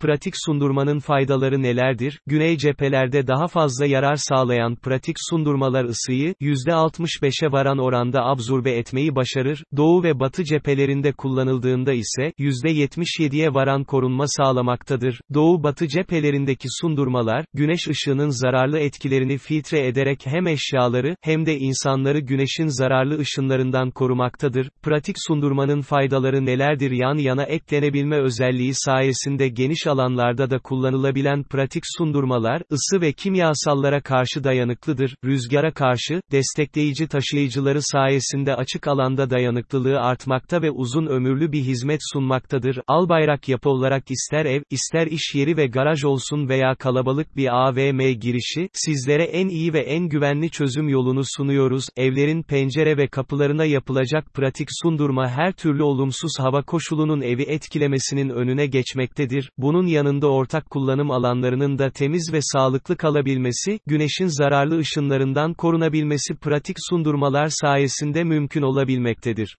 pratik sundurmanın faydaları nelerdir? Güney cephelerde daha fazla yarar sağlayan pratik sundurmalar ısıyı, %65'e varan oranda absorbe etmeyi başarır, doğu ve batı cephelerinde kullanıldığında ise, %77'ye varan korunma sağlamaktadır. Doğu-batı cephelerindeki sundurmalar, güneş ışığının zararlı etkilerini filtre ederek hem eşyaları, hem de insanları güneşin zararlı ışınlarından korumaktadır. Pratik sundurmanın faydaları nelerdir? Yan yana eklenebilme özelliği sayesinde geniş alanlarda da kullanılabilen pratik sundurmalar, ısı ve kimyasallara karşı dayanıklıdır, rüzgara karşı, destekleyici taşıyıcıları sayesinde açık alanda dayanıklılığı artmakta ve uzun ömürlü bir hizmet sunmaktadır. Albayrak yapı olarak ister ev, ister iş yeri ve garaj olsun veya kalabalık bir AVM girişi, sizlere en iyi ve en güvenli çözüm yolunu sunuyoruz. Evlerin pencere ve kapılarına yapılacak pratik sundurma her türlü olumsuz hava koşulunun evi etkilemesinin önüne geçmektedir. Bunun yanında ortak kullanım alanlarının da temiz ve sağlıklı kalabilmesi, güneşin zararlı ışınlarından korunabilmesi pratik sundurmalar sayesinde mümkün olabilmektedir.